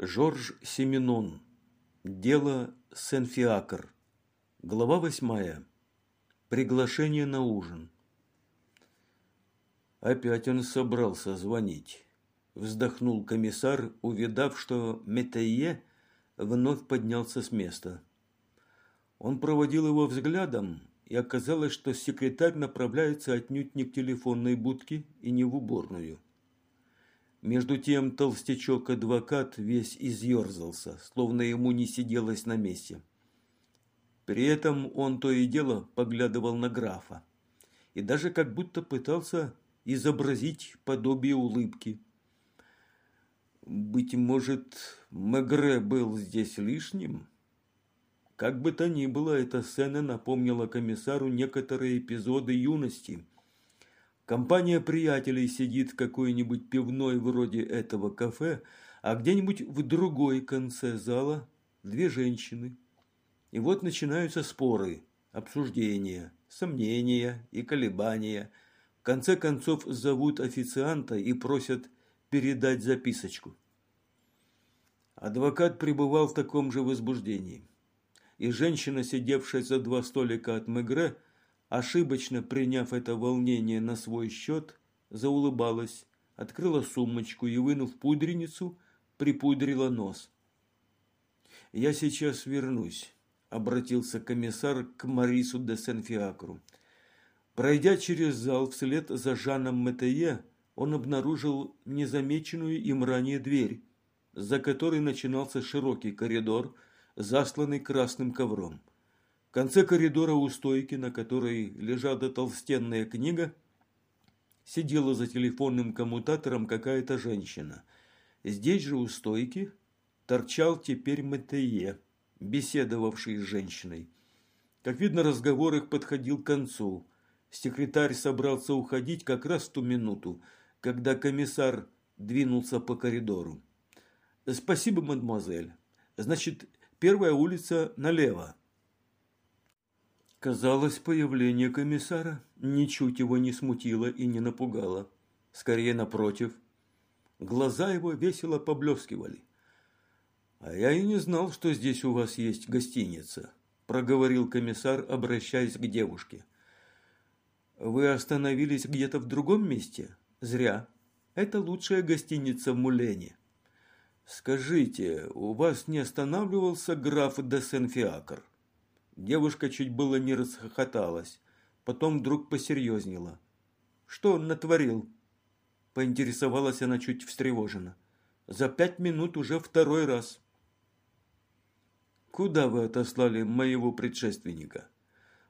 Жорж Семенон. Дело Сен-Фиакр. Глава восьмая. Приглашение на ужин. Опять он собрался звонить. Вздохнул комиссар, увидав, что Метейе вновь поднялся с места. Он проводил его взглядом, и оказалось, что секретарь направляется отнюдь не к телефонной будке и не в уборную. Между тем толстячок-адвокат весь изъерзался, словно ему не сиделось на месте. При этом он то и дело поглядывал на графа и даже как будто пытался изобразить подобие улыбки. Быть может, Мегре был здесь лишним? Как бы то ни было, эта сцена напомнила комиссару некоторые эпизоды юности – Компания приятелей сидит в какой-нибудь пивной вроде этого кафе, а где-нибудь в другой конце зала две женщины. И вот начинаются споры, обсуждения, сомнения и колебания. В конце концов зовут официанта и просят передать записочку. Адвокат пребывал в таком же возбуждении. И женщина, сидевшая за два столика от Мегре, ошибочно приняв это волнение на свой счет, заулыбалась, открыла сумочку и, вынув пудреницу, припудрила нос. «Я сейчас вернусь», – обратился комиссар к Марису де Сен-Фиакру. Пройдя через зал вслед за Жаном Метее, он обнаружил незамеченную им ранее дверь, за которой начинался широкий коридор, засланный красным ковром. В конце коридора у стойки, на которой лежала толстенная книга, сидела за телефонным коммутатором какая-то женщина. Здесь же у стойки торчал теперь Матее, беседовавший с женщиной. Как видно, разговор их подходил к концу. Секретарь собрался уходить как раз в ту минуту, когда комиссар двинулся по коридору. «Спасибо, мадемуазель. Значит, первая улица налево». Казалось, появление комиссара ничуть его не смутило и не напугало. Скорее, напротив. Глаза его весело поблескивали. «А я и не знал, что здесь у вас есть гостиница», – проговорил комиссар, обращаясь к девушке. «Вы остановились где-то в другом месте? Зря. Это лучшая гостиница в Мулене». «Скажите, у вас не останавливался граф де Сен-Фиакр?» Девушка чуть было не расхохоталась, потом вдруг посерьезнела. «Что он натворил?» Поинтересовалась она чуть встревоженно. «За пять минут уже второй раз». «Куда вы отослали моего предшественника?»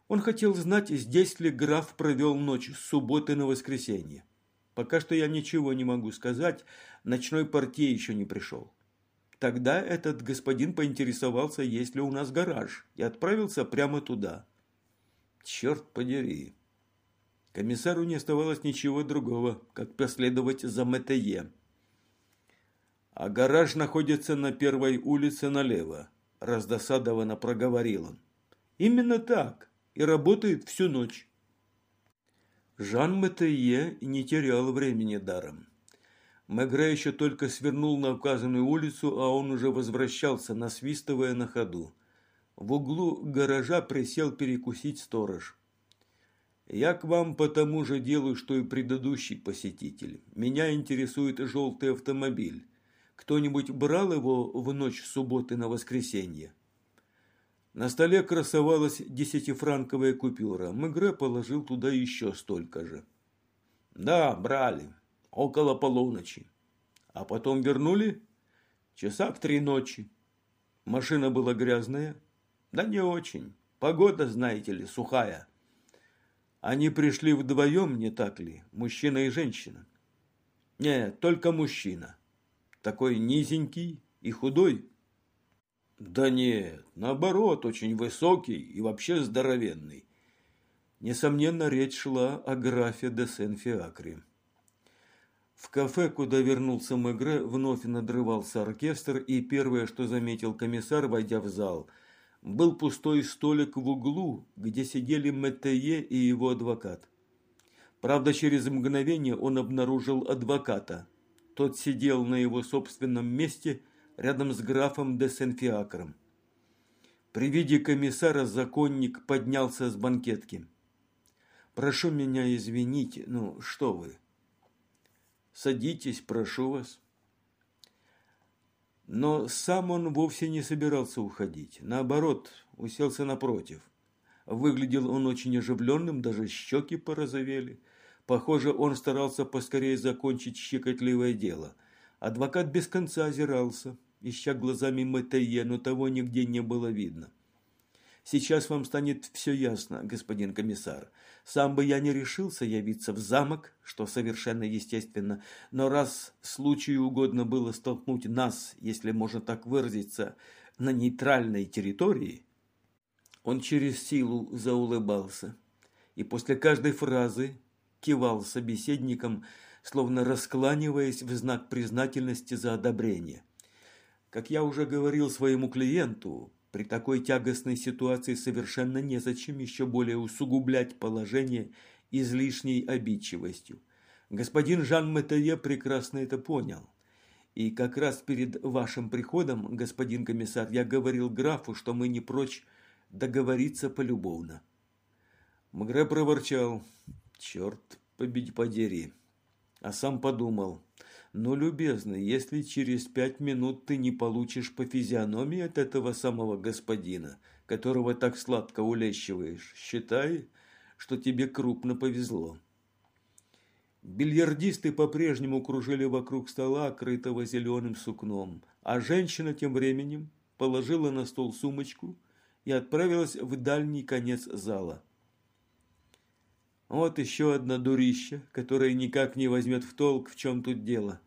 Он хотел знать, здесь ли граф провел ночь с субботы на воскресенье. Пока что я ничего не могу сказать, ночной портье еще не пришел. Тогда этот господин поинтересовался, есть ли у нас гараж, и отправился прямо туда. Черт подери. Комиссару не оставалось ничего другого, как последовать за МТЕ. А гараж находится на первой улице налево, раздосадованно проговорил он. Именно так, и работает всю ночь. Жан Метее не терял времени даром. Мегре еще только свернул на указанную улицу, а он уже возвращался, насвистывая на ходу. В углу гаража присел перекусить сторож. «Я к вам по тому же делу, что и предыдущий посетитель. Меня интересует желтый автомобиль. Кто-нибудь брал его в ночь субботы на воскресенье?» На столе красовалась десятифранковая купюра. Мегре положил туда еще столько же. «Да, брали около полуночи. А потом вернули часа в три ночи. Машина была грязная? Да не очень. Погода, знаете ли, сухая. Они пришли вдвоем, не так ли, мужчина и женщина? Нет, только мужчина. Такой низенький и худой. Да нет, наоборот, очень высокий и вообще здоровенный. Несомненно, речь шла о графе де Сен-Фиакре. В кафе, куда вернулся Мегре, вновь надрывался оркестр, и первое, что заметил комиссар, войдя в зал, был пустой столик в углу, где сидели Метее и его адвокат. Правда, через мгновение он обнаружил адвоката. Тот сидел на его собственном месте, рядом с графом де Сенфиакром. При виде комиссара законник поднялся с банкетки. «Прошу меня извинить, ну что вы?» «Садитесь, прошу вас». Но сам он вовсе не собирался уходить. Наоборот, уселся напротив. Выглядел он очень оживленным, даже щеки порозовели. Похоже, он старался поскорее закончить щекотливое дело. Адвокат без конца озирался, ища глазами Матея, но того нигде не было видно. Сейчас вам станет все ясно, господин комиссар. Сам бы я не решился явиться в замок, что совершенно естественно, но раз случаю угодно было столкнуть нас, если можно так выразиться, на нейтральной территории, он через силу заулыбался и после каждой фразы кивал собеседником, словно раскланиваясь в знак признательности за одобрение. Как я уже говорил своему клиенту, при такой тягостной ситуации совершенно незачем еще более усугублять положение излишней обидчивостью. Господин Жан Метае прекрасно это понял. И как раз перед вашим приходом, господин комиссар, я говорил графу, что мы не прочь договориться полюбовно. Мгре проворчал. Черт победь подери. А сам подумал. Но, любезный, если через пять минут ты не получишь по физиономии от этого самого господина, которого так сладко улещиваешь, считай, что тебе крупно повезло. Бильярдисты по-прежнему кружили вокруг стола, крытого зеленым сукном, а женщина тем временем положила на стол сумочку и отправилась в дальний конец зала. Вот еще одна дурища, которая никак не возьмет в толк, в чем тут дело.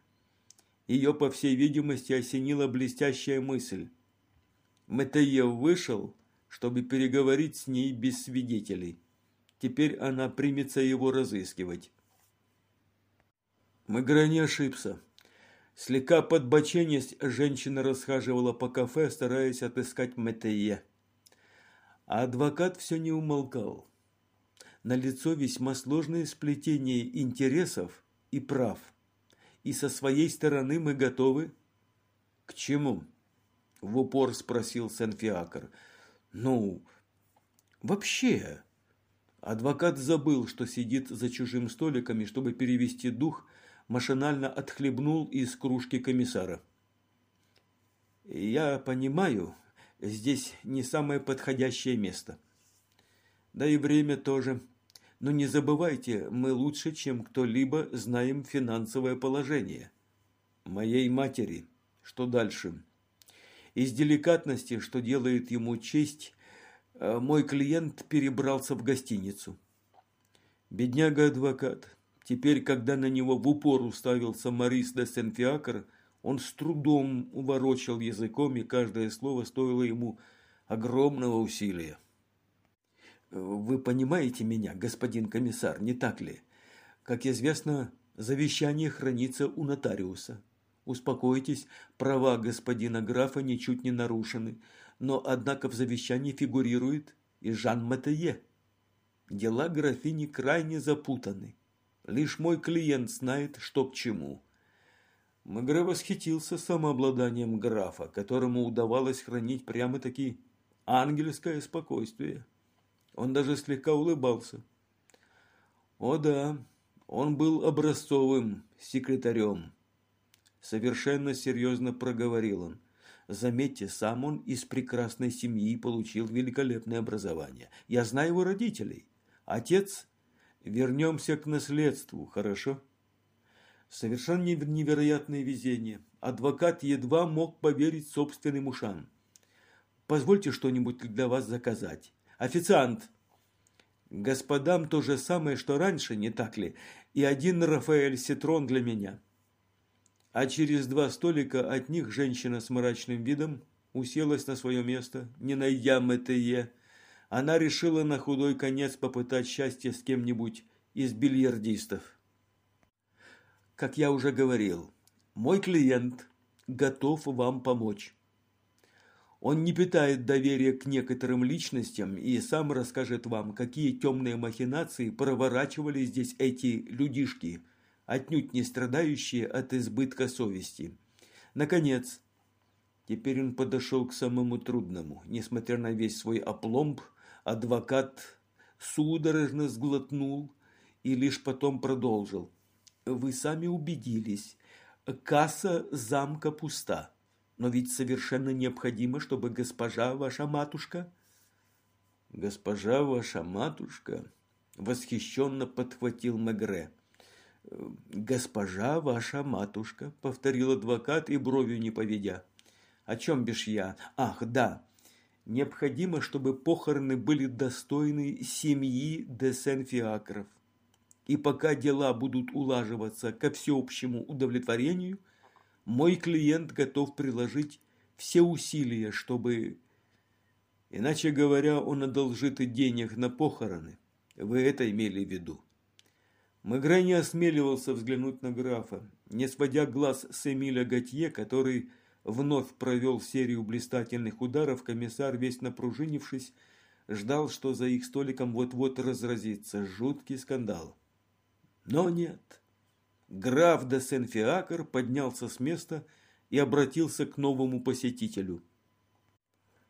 Ее, по всей видимости, осенила блестящая мысль. Метеев вышел, чтобы переговорить с ней без свидетелей. Теперь она примется его разыскивать. Мегре не ошибся. Слегка подбоченясь, женщина расхаживала по кафе, стараясь отыскать Метея. А адвокат все не умолкал налицо весьма сложное сплетение интересов и прав. И со своей стороны мы готовы... К чему? В упор спросил Сенфиакр. Ну, вообще... Адвокат забыл, что сидит за чужим столиком, и чтобы перевести дух, машинально отхлебнул из кружки комиссара. «Я понимаю, здесь не самое подходящее место. Да и время тоже. Но не забывайте, мы лучше, чем кто-либо, знаем финансовое положение. Моей матери. Что дальше? Из деликатности, что делает ему честь, э, мой клиент перебрался в гостиницу. Бедняга-адвокат. Теперь, когда на него в упор уставился Марис де Сенфиакр, он с трудом уворочал языком, и каждое слово стоило ему огромного усилия. Вы понимаете меня, господин комиссар, не так ли? Как известно, завещание хранится у нотариуса. Успокойтесь, права господина графа ничуть не нарушены, но однако в завещании фигурирует и Жан Матее. Дела графини крайне запутаны. Лишь мой клиент знает, что к чему. Мегре восхитился самообладанием графа, которому удавалось хранить прямо-таки ангельское спокойствие. Он даже слегка улыбался. О да, он был образцовым секретарем. Совершенно серьезно проговорил он. Заметьте, сам он из прекрасной семьи получил великолепное образование. Я знаю его родителей. Отец, вернемся к наследству, хорошо? Совершенно невероятное везение. Адвокат едва мог поверить собственным ушам. Позвольте что-нибудь для вас заказать. Официант. Господам то же самое, что раньше, не так ли? И один Рафаэль Ситрон для меня. А через два столика от них женщина с мрачным видом уселась на свое место, не найдя МТЕ. Она решила на худой конец попытать счастье с кем-нибудь из бильярдистов. Как я уже говорил, мой клиент готов вам помочь. Он не питает доверия к некоторым личностям и сам расскажет вам, какие темные махинации проворачивали здесь эти людишки, отнюдь не страдающие от избытка совести. Наконец, Теперь он подошел к самому трудному. Несмотря на весь свой опломб, адвокат судорожно сглотнул и лишь потом продолжил. «Вы сами убедились, касса замка пуста, но ведь совершенно необходимо, чтобы госпожа ваша матушка...» «Госпожа ваша матушка...» — восхищенно подхватил Мегре. «Госпожа ваша матушка», — повторил адвокат и бровью не поведя. «О чем бишь я? Ах, да. Необходимо, чтобы похороны были достойны семьи де Сен-Фиакров. И пока дела будут улаживаться ко всеобщему удовлетворению, мой клиент готов приложить все усилия, чтобы... Иначе говоря, он одолжит и денег на похороны. Вы это имели в виду? Мегре не осмеливался взглянуть на графа, не сводя глаз с Эмиля Готье, который вновь провел серию блистательных ударов, комиссар, весь напружинившись, ждал, что за их столиком вот-вот разразится жуткий скандал. Но нет. Граф де Сен-Фиакр поднялся с места и обратился к новому посетителю.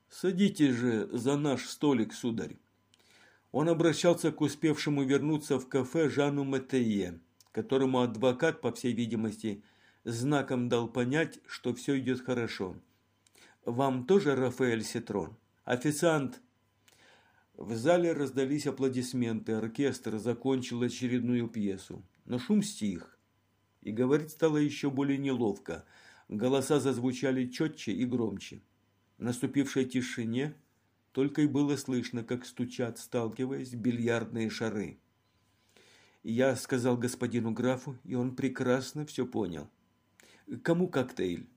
«Садитесь же за наш столик, сударь. Он обращался к успевшему вернуться в кафе Жану Матее, которому адвокат, по всей видимости, знаком дал понять, что все идет хорошо. «Вам тоже Рафаэль Ситрон? Официант!» В зале раздались аплодисменты, оркестр закончил очередную пьесу. Но шум стих, и говорить стало еще более неловко. Голоса зазвучали четче и громче. В наступившей тишине – только и было слышно, как стучат, сталкиваясь, бильярдные шары. Я сказал господину графу, и он прекрасно все понял. Кому коктейль?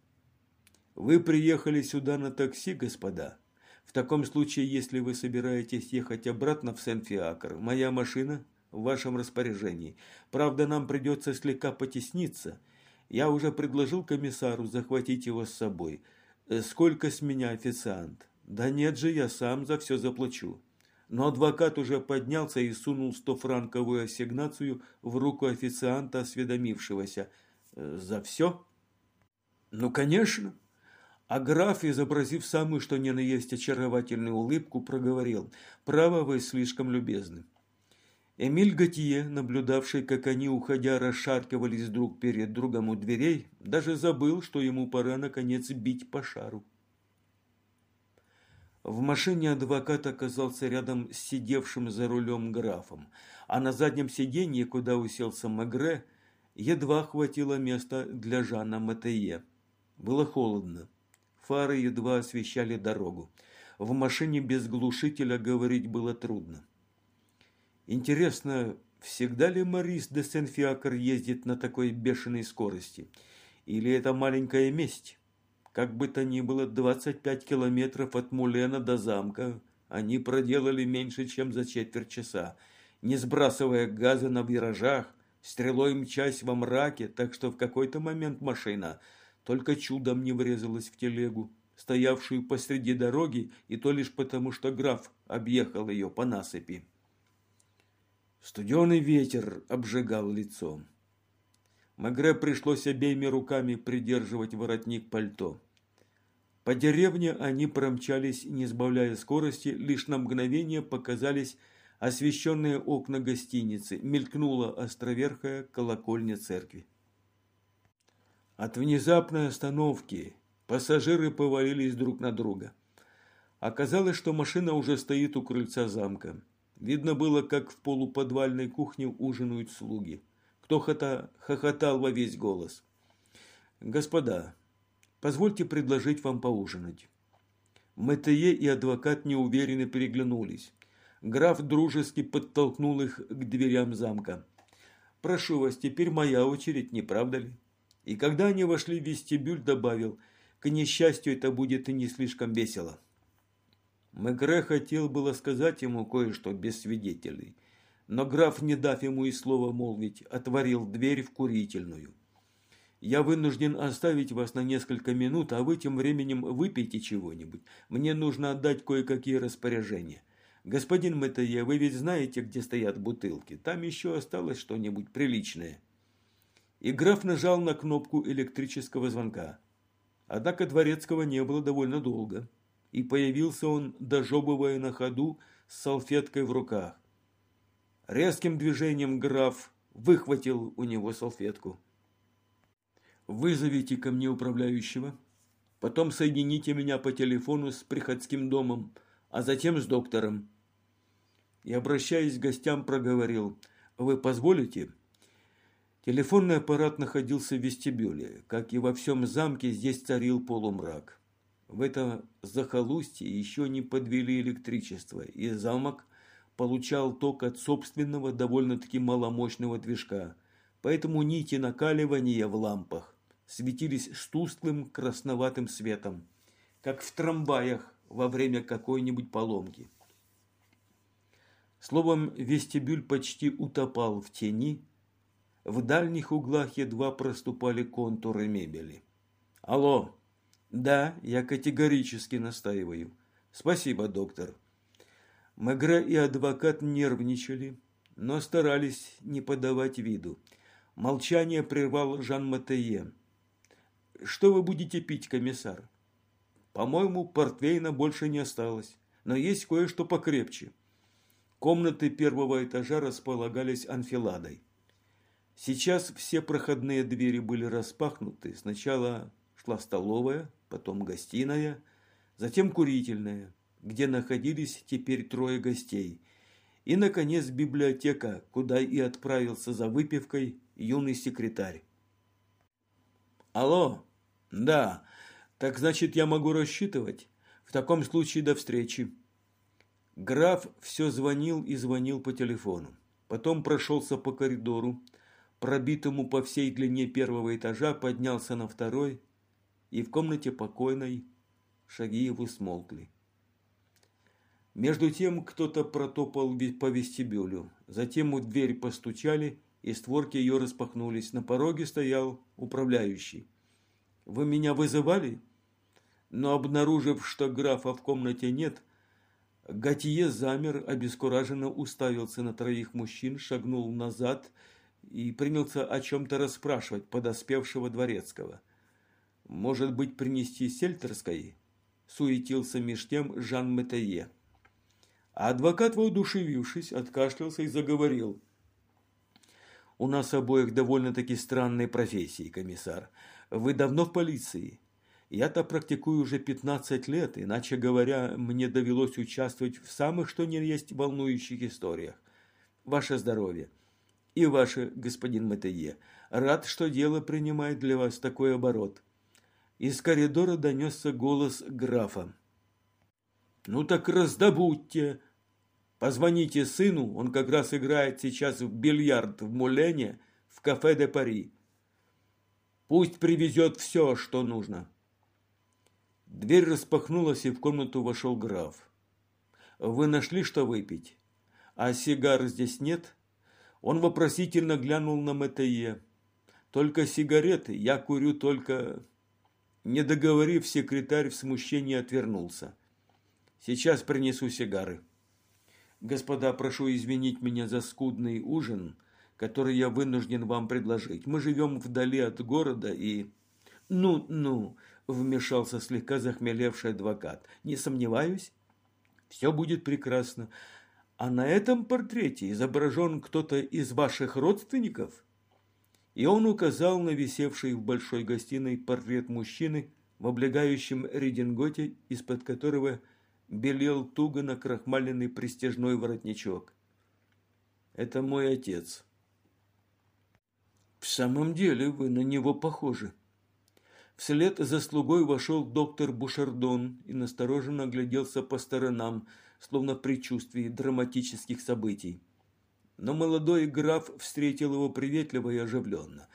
Вы приехали сюда на такси, господа. В таком случае, если вы собираетесь ехать обратно в Сен-Фиакр, моя машина в вашем распоряжении. Правда, нам придется слегка потесниться. Я уже предложил комиссару захватить его с собой. Сколько с меня официант? Да нет же, я сам за все заплачу. Но адвокат уже поднялся и сунул стофранковую ассигнацию в руку официанта, осведомившегося. «Э, «За все?» «Ну, конечно!» А граф, изобразив самую что ни на есть очаровательную улыбку, проговорил. «Право вы слишком любезны». Эмиль Готье, наблюдавший, как они, уходя, расшаркивались друг перед другом у дверей, даже забыл, что ему пора, наконец, бить по шару. В машине адвокат оказался рядом с сидевшим за рулем графом, а на заднем сиденье, куда уселся Мегре, едва хватило места для Жана Матее. Было холодно. Фары едва освещали дорогу. В машине без глушителя говорить было трудно. Интересно, всегда ли Марис де Сен-Фиакр ездит на такой бешеной скорости? Или это маленькая месть? Как бы то ни было, 25 километров от Мулена до замка они проделали меньше, чем за четверть часа, не сбрасывая газа на виражах, стрелой мчась во мраке, так что в какой-то момент машина только чудом не врезалась в телегу, стоявшую посреди дороги, и то лишь потому, что граф объехал ее по насыпи. Студеный ветер обжигал лицо. Магре пришлось обеими руками придерживать воротник пальто. По деревне они промчались, не сбавляя скорости, лишь на мгновение показались освещенные окна гостиницы, мелькнула островерхая колокольня церкви. От внезапной остановки пассажиры повалились друг на друга. Оказалось, что машина уже стоит у крыльца замка. Видно было, как в полуподвальной кухне ужинают слуги. Кто-то хохотал во весь голос. «Господа, Позвольте предложить вам поужинать». Метее и адвокат неуверенно переглянулись. Граф дружески подтолкнул их к дверям замка. «Прошу вас, теперь моя очередь, не правда ли?» И когда они вошли в вестибюль, добавил, «К несчастью, это будет и не слишком весело». Мегре хотел было сказать ему кое-что без свидетелей, но граф, не дав ему и слова молвить, отворил дверь в курительную. Я вынужден оставить вас на несколько минут, а вы тем временем выпейте чего-нибудь. Мне нужно отдать кое-какие распоряжения. Господин Метае, вы ведь знаете, где стоят бутылки. Там еще осталось что-нибудь приличное. И граф нажал на кнопку электрического звонка. Однако Дворецкого не было довольно долго, и появился он, дожевывая на ходу, с салфеткой в руках. Резким движением граф выхватил у него салфетку. «Вызовите ко мне управляющего, потом соедините меня по телефону с приходским домом, а затем с доктором». И, обращаясь к гостям, проговорил, «Вы позволите?» Телефонный аппарат находился в вестибюле. Как и во всем замке, здесь царил полумрак. В это захолустье еще не подвели электричество, и замок получал ток от собственного довольно-таки маломощного движка. Поэтому нити накаливания в лампах светились с тусклым красноватым светом, как в трамваях во время какой-нибудь поломки. Словом, вестибюль почти утопал в тени, в дальних углах едва проступали контуры мебели. «Алло!» «Да, я категорически настаиваю. Спасибо, доктор». Мегре и адвокат нервничали, но старались не подавать виду. Молчание прервал Жан Матее. «Что вы будете пить, комиссар?» «По-моему, портвейна больше не осталось, но есть кое-что покрепче». Комнаты первого этажа располагались анфиладой. Сейчас все проходные двери были распахнуты. Сначала шла столовая, потом гостиная, затем курительная, где находились теперь трое гостей. И, наконец, библиотека, куда и отправился за выпивкой юный секретарь. «Алло? Да. Так значит, я могу рассчитывать? В таком случае до встречи». Граф все звонил и звонил по телефону. Потом прошелся по коридору, пробитому по всей длине первого этажа, поднялся на второй, и в комнате покойной шаги его смолкли. Между тем кто-то протопал по вестибюлю, затем у дверь постучали, и створки ее распахнулись. На пороге стоял управляющий. «Вы меня вызывали?» Но, обнаружив, что графа в комнате нет, Готье замер, обескураженно уставился на троих мужчин, шагнул назад и принялся о чем-то расспрашивать подоспевшего дворецкого. «Может быть, принести сельтерской?» – суетился меж тем Жан Метае. А адвокат, воодушевившись, откашлялся и заговорил. «У нас обоих довольно-таки странные профессии, комиссар. Вы давно в полиции?» Я-то практикую уже 15 лет, иначе говоря, мне довелось участвовать в самых что ни есть волнующих историях. Ваше здоровье. И ваше, господин Матее. Рад, что дело принимает для вас такой оборот. Из коридора донесся голос графа. «Ну так раздобудьте. Позвоните сыну, он как раз играет сейчас в бильярд в Мулене в кафе де Пари. Пусть привезет все, что нужно». Дверь распахнулась, и в комнату вошел граф. «Вы нашли, что выпить? А сигар здесь нет?» Он вопросительно глянул на Метае. «Только сигареты, я курю только...» Не договорив, секретарь в смущении отвернулся. «Сейчас принесу сигары». «Господа, прошу извинить меня за скудный ужин, который я вынужден вам предложить. Мы живем вдали от города и...» «Ну, ну», – вмешался слегка захмелевший адвокат. «Не сомневаюсь, все будет прекрасно. А на этом портрете изображен кто-то из ваших родственников?» И он указал на висевший в большой гостиной портрет мужчины в облегающем рединготе, из-под которого белел туго накрахмаленный пристежной воротничок. «Это мой отец». «В самом деле вы на него похожи». Вслед за слугой вошел доктор Бушардон и настороженно огляделся по сторонам, словно в предчувствии драматических событий. Но молодой граф встретил его приветливо и оживленно.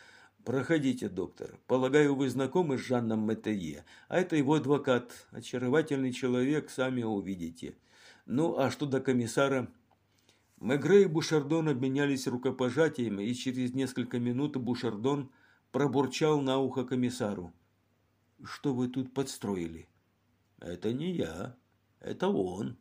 «Проходите, доктор. Полагаю, вы знакомы с Жанном Метее, а это его адвокат. Очаровательный человек, сами увидите. Ну, а что до комиссара?» Мегре и Бушардон обменялись рукопожатиями, и через несколько минут Бушардон пробурчал на ухо комиссару. «Что вы тут подстроили?» «Это не я, это он».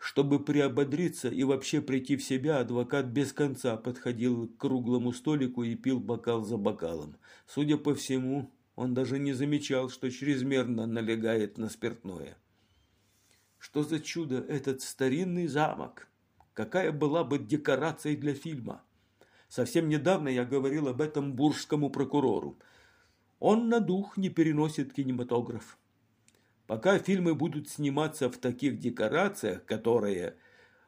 Чтобы приободриться и вообще прийти в себя, адвокат без конца подходил к круглому столику и пил бокал за бокалом. Судя по всему, Он даже не замечал, что чрезмерно налегает на спиртное. Что за чудо этот старинный замок? Какая была бы декорация для фильма? Совсем недавно я говорил об этом буржскому прокурору. Он на дух не переносит кинематограф. Пока фильмы будут сниматься в таких декорациях, которые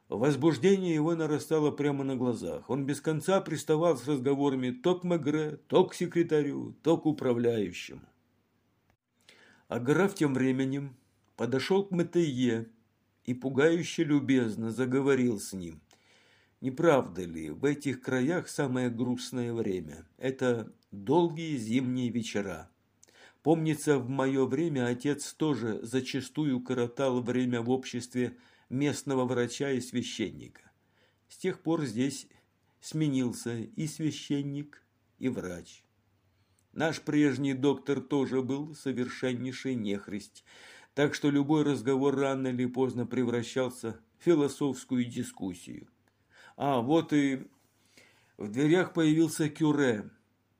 Возбуждение его нарастало прямо на глазах. Он без конца приставал с разговорами то к Мегре, то к секретарю, то к управляющему. А граф тем временем подошел к Метее и пугающе любезно заговорил с ним. Не правда ли, в этих краях самое грустное время – это долгие зимние вечера. Помнится, в мое время отец тоже зачастую коротал время в обществе местного врача и священника. С тех пор здесь сменился и священник, и врач. Наш прежний доктор тоже был совершеннейший нехрист, так что любой разговор рано или поздно превращался в философскую дискуссию. А вот и в дверях появился Кюре.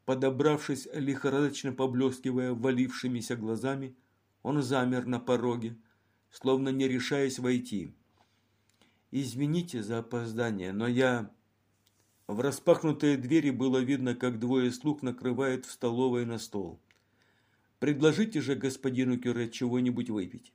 Подобравшись, лихорадочно поблескивая валившимися глазами, он замер на пороге, словно не решаясь войти. Извините за опоздание, но я... В распахнутые двери было видно, как двое слуг накрывают в столовой на стол. Предложите же господину Кюре чего-нибудь выпить.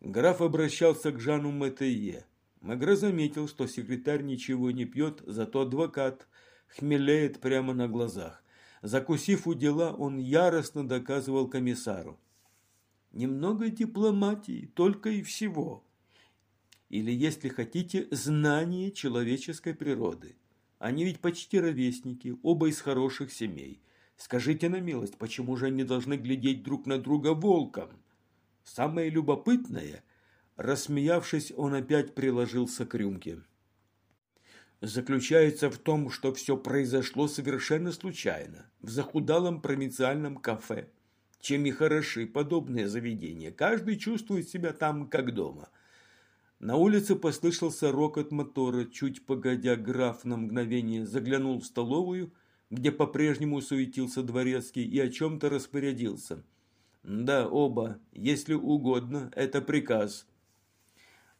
Граф обращался к Жану Метее. Магре заметил, что секретарь ничего не пьет, зато адвокат хмелеет прямо на глазах. Закусив у дела, он яростно доказывал комиссару. Немного дипломатии, только и всего или, если хотите, знание человеческой природы. Они ведь почти ровесники, оба из хороших семей. Скажите на милость, почему же они должны глядеть друг на друга волком? Самое любопытное, рассмеявшись, он опять приложился к рюмке. Заключается в том, что все произошло совершенно случайно, в захудалом провинциальном кафе. Чем и хороши подобные заведения. Каждый чувствует себя там, как дома – на улице послышался рокот мотора. Чуть погодя, граф на мгновение заглянул в столовую, где по-прежнему суетился дворецкий и о чем-то распорядился. «Да, оба, если угодно, это приказ».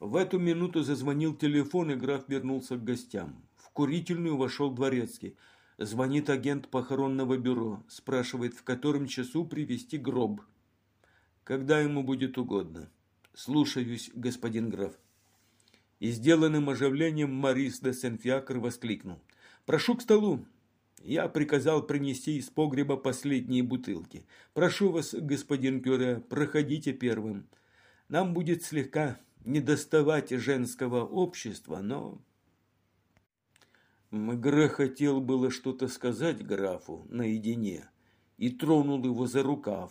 В эту минуту зазвонил телефон, и граф вернулся к гостям. В курительную вошел дворецкий. Звонит агент похоронного бюро, спрашивает, в котором часу привезти гроб. Когда ему будет угодно. Слушаюсь, господин граф и сделанным оживлением Марис де Сен-Фиакр воскликнул. «Прошу к столу!» Я приказал принести из погреба последние бутылки. «Прошу вас, господин Кюре, проходите первым. Нам будет слегка недоставать женского общества, но...» Мегре хотел было что-то сказать графу наедине и тронул его за рукав.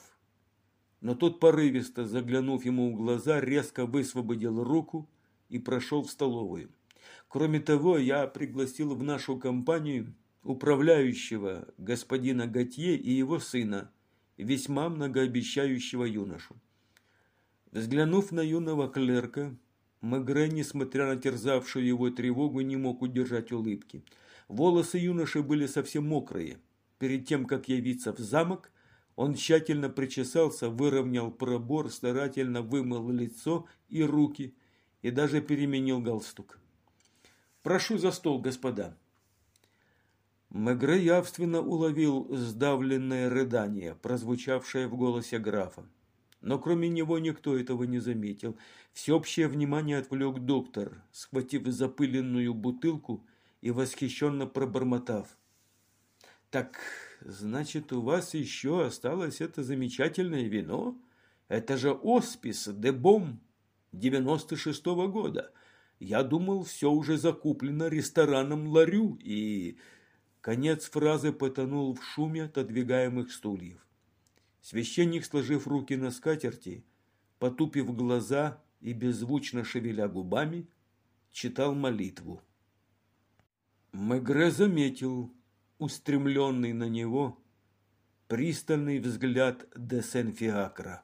Но тот порывисто, заглянув ему в глаза, резко высвободил руку и прошел в столовую. Кроме того, я пригласил в нашу компанию управляющего господина Готье и его сына, весьма многообещающего юношу. Взглянув на юного клерка, Мегре, несмотря на терзавшую его тревогу, не мог удержать улыбки. Волосы юноши были совсем мокрые. Перед тем, как явиться в замок, он тщательно причесался, выровнял пробор, старательно вымыл лицо и руки, и даже переменил галстук. «Прошу за стол, господа». Мегре явственно уловил сдавленное рыдание, прозвучавшее в голосе графа. Но кроме него никто этого не заметил. Всеобщее внимание отвлек доктор, схватив запыленную бутылку и восхищенно пробормотав. «Так, значит, у вас еще осталось это замечательное вино? Это же оспис де бом!» 96 -го года. Я думал, все уже закуплено рестораном Ларю, и... Конец фразы потонул в шуме отодвигаемых стульев. Священник, сложив руки на скатерти, потупив глаза и беззвучно шевеля губами, читал молитву. Мегре заметил устремленный на него пристальный взгляд де Сен-Фиакра.